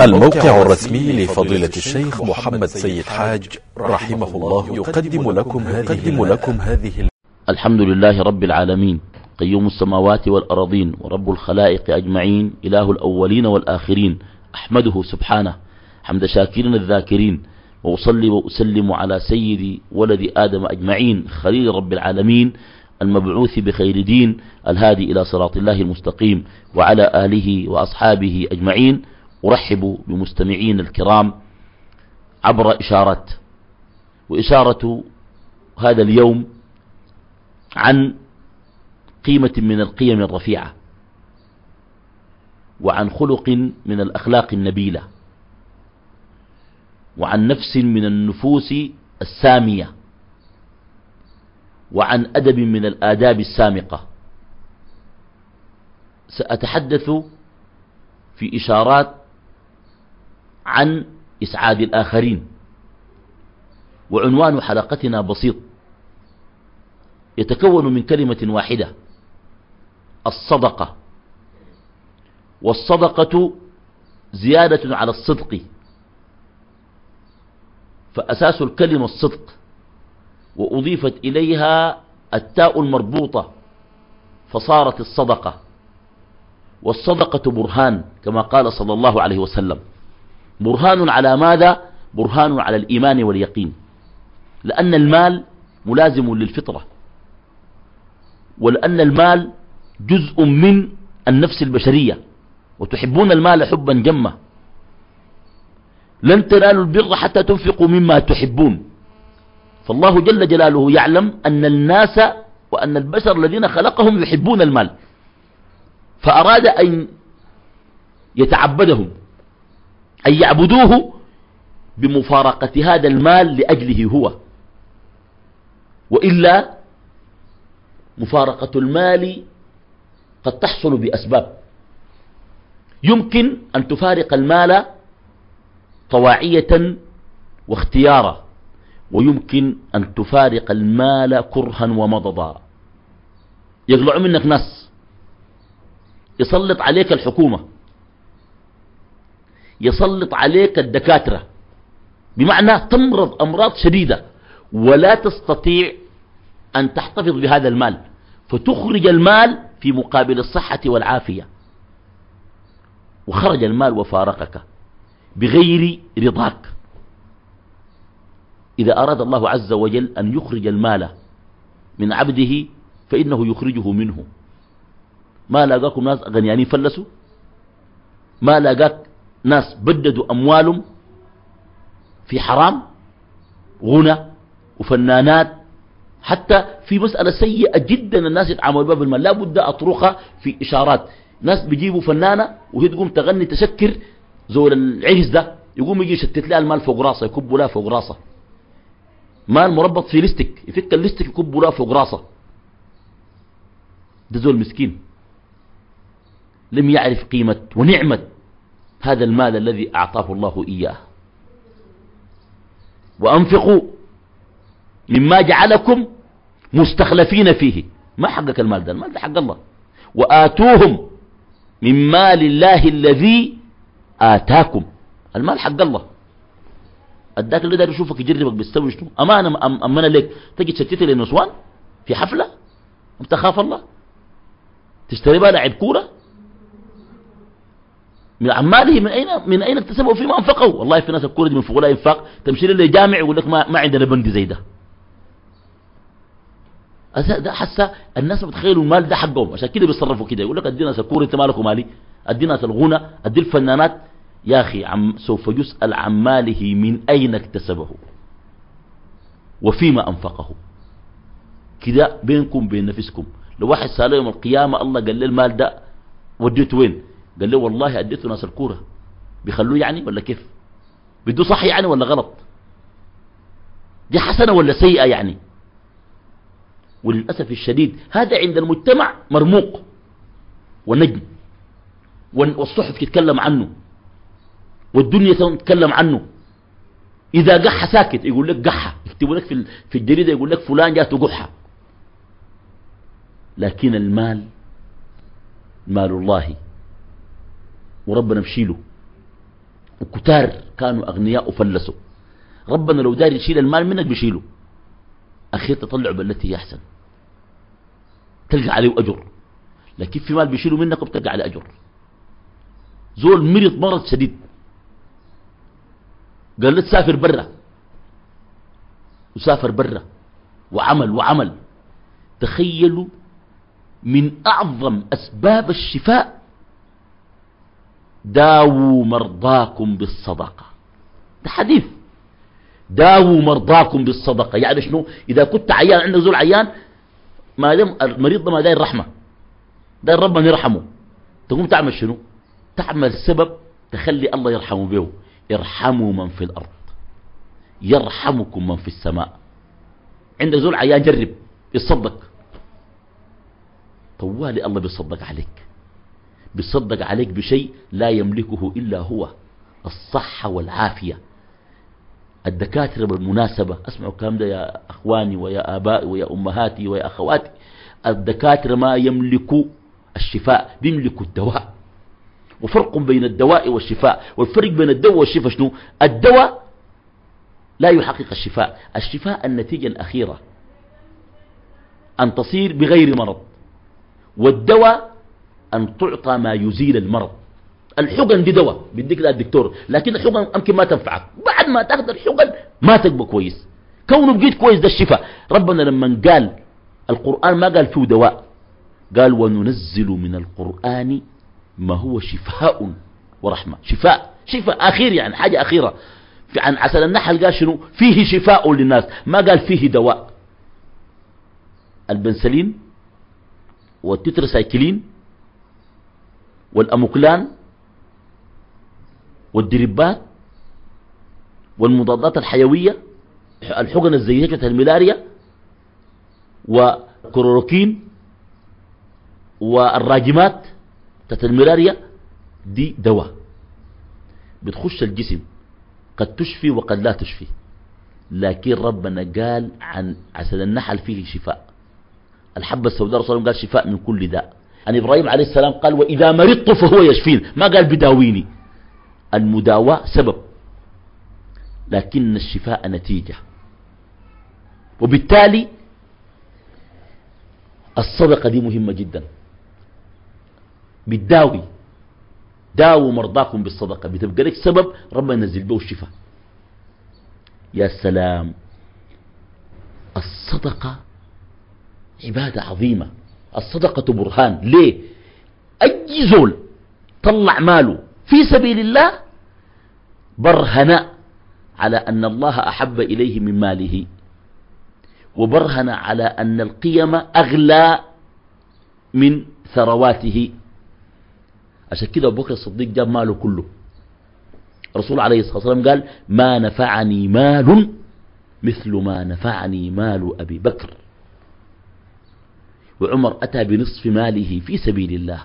الموقع الرسمي لفضيلة الشيخ محمد سيد حاج رحمه الله يقدم لكم هذه, لكم هذه الحمد لله رب العالمين. قيوم السماوات والأرضين ورب الخلائق أجمعين إله الأولين والآخرين أحمده سبحانه حمد شاكرين الذاكرين وأصلي وأسلم على سيد ولد آدم أجمعين خليل رب العالمين المبعوث بخير دين الهادي إلى صراط الله المستقيم وعلى آله وأصحابه أجمعين. أرحب بمستمعين الكرام عبر إشارات وإشارة هذا اليوم عن قيمة من القيم الرفيعة وعن خلق من الأخلاق النبيلة وعن نفس من النفوس السامية وعن أدب من الآداب السامقة. سأتحدث في إشارات عن إسعاد الآخرين. وعنوان حلقتنا بسيط. يتكون من كلمة واحدة. الصدقة. والصدقة زيادة على الصدق. فأساس الكلمة الصدق. وأضيفت إليها التاء المربوطة. فصارت الصدقة. والصدقة برهان كما قال صلى الله عليه وسلم. برهان على ماذا؟ برهان على الإيمان واليقين. لأن المال ملازم للفطرة. ولأن المال جزء من النفس البشرية. وتحبون المال حبا جما. لن تنالوا البر حتى تنفقوا مما تحبون. فالله جل جلاله يعلم أن الناس وأن البشر الذين خلقهم يحبون المال. فأراد أن يتعبدهم. أن يعبدوه بمفارقة هذا المال لأجله هو. وإلا مفارقة المال قد تحصل بأسباب. يمكن أن تفارق المال طواعية واختيارا ويمكن أن تفارق المال كرها ومضضا. يقلع منك ناس يسلط عليك الحكومة. يسلط عليك الدكاترة. بمعنى تمرض أمراض شديدة ولا تستطيع أن تحتفظ بهذا المال فتخرج المال في مقابل الصحة والعافية. وخرج المال وفارقك بغير رضاك. إذا أراد الله عز وجل أن يخرج المال من عبده فإنه يخرجه منه. ما لاقاكم ناس أغنيانين فلسوا؟ ما لاقاك ناس بددوا أموالهم في حرام غنى وفنانات حتى في مسألة سيئة جدا الناس يتعاملوا بها بالمال لا بد أطرقها في إشارات. ناس بيجيبوا فنانة وهي تقوم تغني تشكر زول العهز ده يقوم يجي يشتت لها المال فوق راسه يكبوا لها فوق راسه مال مربط في لستك يفك اللستك يكبوا لها فوق راسه ده زول مسكين لم يعرف قيمة ونعمة هذا المال الذي أعطاه الله إياه. وأنفقوا مما جعلكم مستخلفين فيه. ما حقك المال ده؟ المال ده حق الله. وآتوهم من مال الله الذي آتاكم. المال حق الله. اداك اللي داير يشوفك يجربك بيستوي شنو؟ أمانة أمانة لك تجي تشتتي للنسوان في حفلة. أنت خاف الله؟ تشتري بها لعب كورة؟ من عماله من أين من أين اكتسبوا فيما أنفقوا؟ والله في ناس الكورة من فوق ينفق. تمشي لي جامع يقول لك ما, ما عندنا بنك زي ده. ده حسا الناس بتخيلوا المال ده حقهم. عشان كده بيتصرفوا كده. يقول لك أدي ناس الكورة أنت مالك ومالي؟ أدي ناس الغنى أدي الفنانات. يا أخي عم سوف يسأل عن ماله من أين اكتسبه؟ وفيما أنفقه. كده بينكم بين نفسكم. لو واحد سأله يوم القيامة الله قال لي المال ده وديته وين؟ قال له والله أديته ناس الكورة بيخلوه يعني ولا كيف؟ بده صح يعني ولا غلط؟ دي حسنة ولا سيئة يعني؟ وللأسف الشديد هذا عند المجتمع مرموق ونجم. والصحف تتكلم عنه. والدنيا تتكلم عنه. إذا قح ساكت يقول لك قحة. يكتبوا لك في الجريدة يقول لك فلان جاته قحة. لكن المال مال الله وربنا مشيله. وكتار كانوا أغنياء وفلسوا. ربنا لو داري يشيل المال منك بيشيله. أخير تطلع بالتي هي أحسن. تلقى عليه أجر. لكن في مال بيشيله منك وبتلقى عليه أجر. زول مرض مرض شديد. قال له تسافر برا. وسافر برا. وعمل وعمل. تخيلوا من أعظم أسباب الشفاء داووا مرضاكم بالصدقة. ده حديث. داووا مرضاكم بالصدقة. يعني شنو؟ إذا كنت عيان عندك زول عيان ما دام المريض ده ما داير رحمة. داير ربنا يرحمه. تقوم تعمل شنو؟ تعمل سبب تخلي الله يرحمه به. ارحموا من في الأرض. يرحمكم من في السماء. عندك زول عيان جرب. يتصدق طوالي الله بيصدق عليك. بيصدق عليك بشيء لا يملكه إلا هو الصحة والعافية. الدكاترة بالمناسبة أسمعوا الكلام ده يا أخواني ويا آبائي ويا أمهاتي ويا أخواتي الدكاترة ما يملكوا الشفاء بيملكوا الدواء. وفرق بين الدواء والشفاء والفرق بين الدواء والشفاء شنو؟ الدواء لا يحقق الشفاء الشفاء النتيجة الأخيرة أن تصير بغير مرض. والدواء أن تعطى ما يزيل المرض. الحقن دي دواء بيديك ده الدكتور لكن الحقن يمكن ما تنفعك. بعد ما تاخذ الحقن ما تبقى كويس. كونه بقيت كويس ده الشفاء. ربنا لما قال القرآن ما قال فيه دواء قال وننزل من القرآن ما هو شفاء ورحمة. شفاء شفاء أخير يعني حاجة أخيرة. عن عسل النحل قال شنو؟ فيه شفاء للناس. ما قال فيه دواء. البنسلين والتترسايكلين والأموكلان والدربات والمضادات الحيوية الحقن الزيتية الملاريا وكلوروكين والراجمات تحت الملاريا دي دواء. بتخش الجسم قد تشفي وقد لا تشفي. لكن ربنا قال عن عسل النحل فيه شفاء. الحبة السوداء رسول قال شفاء من كل داء. عن إبراهيم عليه السلام قال وإذا مرضت فهو يشفين. ما قال بداويني؟ المداواة سبب لكن الشفاء نتيجة. وبالتالي الصدقة دي مهمة جدا. بتداوي داووا مرضاكم بالصدقة. بتبقى لك سبب ربنا ينزل به الشفاء. يا سلام الصدقة عبادة عظيمة. الصدقة برهان. ليه؟ أي زول طلع ماله في سبيل الله برهن على أن الله أحب إليه من ماله وبرهن على أن القيم أغلى من ثرواته. عشان كده أبو بكر الصديق جاب ماله كله. الرسول عليه الصلاة والسلام قال ما نفعني مال مثل ما نفعني مال أبي بكر. وعمر أتى بنصف ماله في سبيل الله.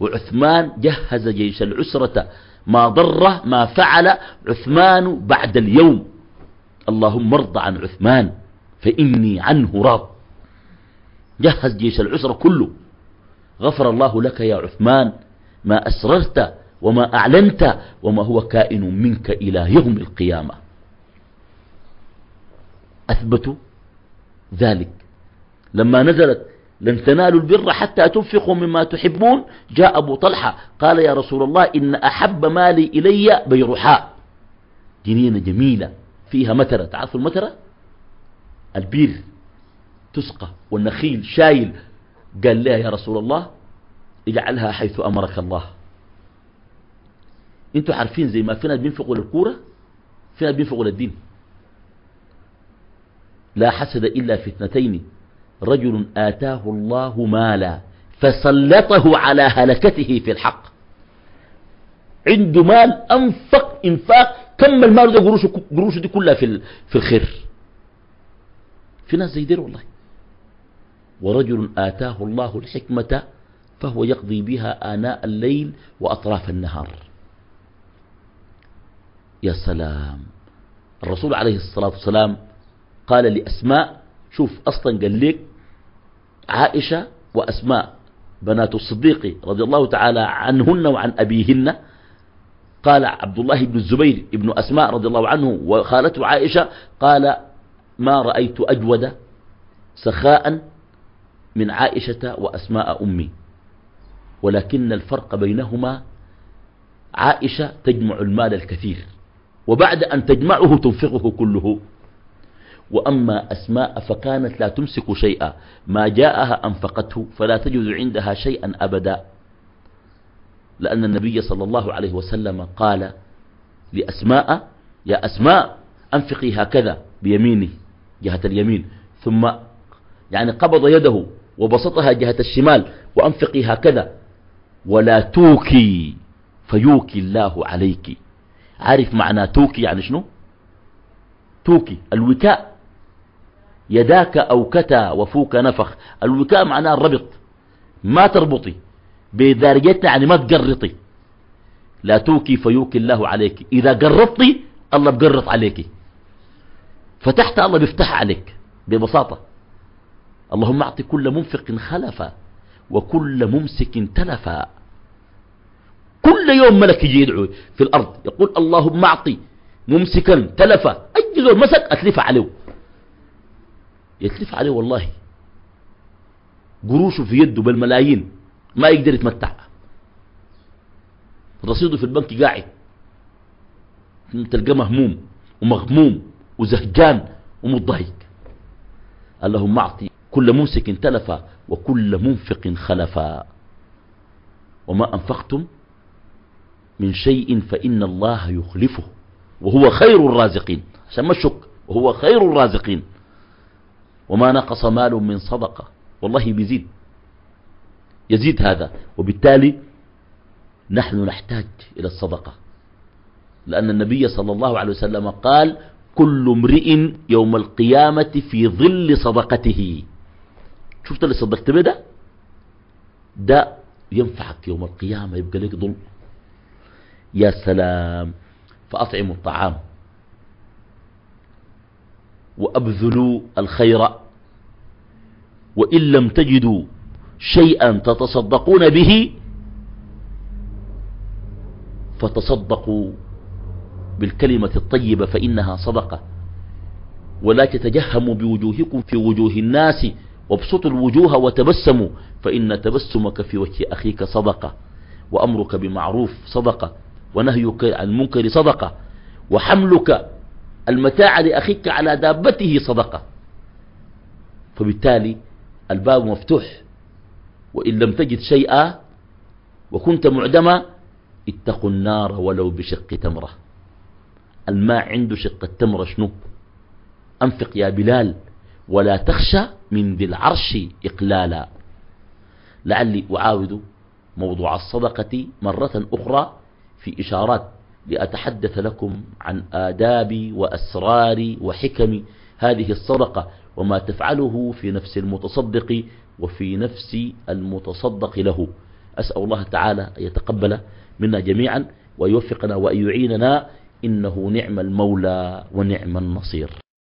وعثمان جهز جيش العسرة ما ضره ما فعل عثمان بعد اليوم. اللهم ارض عن عثمان فإني عنه راض. جهز جيش العسرة كله. غفر الله لك يا عثمان ما أسررت وما أعلنت وما هو كائن منك إلى يوم القيامة. أثبتوا ذلك. لما نزلت لن تنالوا البر حتى تنفقوا مما تحبون. جاء أبو طلحة قال يا رسول الله إن أحب مالي إلي بيرحاء جنينة جميلة فيها مترة. تعرفوا المترة؟ البير تسقى والنخيل شايل. قال لها يا رسول الله اجعلها حيث أمرك الله. أنتوا عارفين زي ما في ناس بينفقوا للكورة؟ في ناس بينفقوا للدين. لا حسد إلا في اثنتين. رجل آتاه الله مالا فسلطه على هلكته في الحق. عنده مال أنفق إنفاق كم المال ده قروشه, قروشه دي كلها في, في الخير. في ناس زي دير والله. ورجل آتاه الله الحكمة فهو يقضي بها آناء الليل وأطراف النهار. يا سلام. الرسول عليه الصلاة والسلام قال لأسماء شوف أصلا قال لك عائشة وأسماء بنات الصديق رضي الله تعالى عنهن وعن أبيهن. قال عبد الله بن الزبير ابن أسماء رضي الله عنه وخالته عائشة قال ما رأيت أجود سخاء من عائشة وأسماء أمي ولكن الفرق بينهما عائشة تجمع المال الكثير وبعد أن تجمعه تنفقه كله. وأما أسماء فكانت لا تمسك شيئا ما جاءها أنفقته فلا تجد عندها شيئا أبدا. لأن النبي صلى الله عليه وسلم قال لأسماء يا أسماء أنفقي هكذا بيمينه جهة اليمين. ثم يعني قبض يده وبسطها جهة الشمال وأنفقي هكذا ولا توكي فيوكي الله عليك. عارف معنى توكي يعني شنو؟ توكي الوكاء. يداك أوكتا وفوك نفخ. الوكاء معناه الربط. ما تربطي. بدارجتنا يعني ما تقرطي. لا توكي فيوكي الله عليك. إذا قرطتي الله بقرط عليك فتحت الله بيفتح عليك. ببساطة. اللهم اعط كل منفق خلفا وكل ممسك تلفا. كل يوم ملك يجي يدعو في الأرض. يقول اللهم أعطي ممسكا تلفا. أي زول مسك أتلف عليه. يتلف عليه والله. قروشه في يده بالملايين ما يقدر يتمتع. رصيده في البنك قاعد. تلقى مهموم ومغموم وزهجان ومضايق اللهم أعطي؟ كل ممسك تلفا وكل منفق خلفا. وما أنفقتم من شيء فإن الله يخلفه. وهو خير الرازقين. عشان ما الشك وهو خير الرازقين. وما نقص مال من صدقة. والله بيزيد. يزيد هذا. وبالتالي نحن نحتاج إلى الصدقة. لأن النبي صلى الله عليه وسلم قال كل امرئ يوم القيامة في ظل صدقته. شفت اللي صدقت به ده؟ ده ينفعك يوم القيامة يبقى لك ظل يا سلام. فأطعموا الطعام. وأبذلوا الخير. وإن لم تجدوا شيئا تتصدقون به فتصدقوا بالكلمة الطيبة فإنها صدقة. ولا تتجهموا بوجوهكم في وجوه الناس وابسطوا الوجوه وتبسموا فإن تبسمك في وجه أخيك صدقة وأمرك بمعروف صدقة ونهيك عن المنكر صدقة وحملك المتاع لأخيك على دابته صدقة. فبالتالي الباب مفتوح. وإن لم تجد شيئا وكنت معدما اتقوا النار ولو بشق تمرة. الماء عنده شق التمرة شنو؟ أنفق يا بلال ولا تخشى من ذي العرش إقلالا. لعلي أعاود موضوع الصدقة مرة أخرى في إشارات لأتحدث لكم عن آداب وأسرار وحكم هذه الصدقة وما تفعله في نفس المتصدق وفي نفس المتصدق له. أسأل الله تعالى أن يتقبل منا جميعا ويوفقنا وأن يعيننا. إنه نعم المولى ونعم النصير.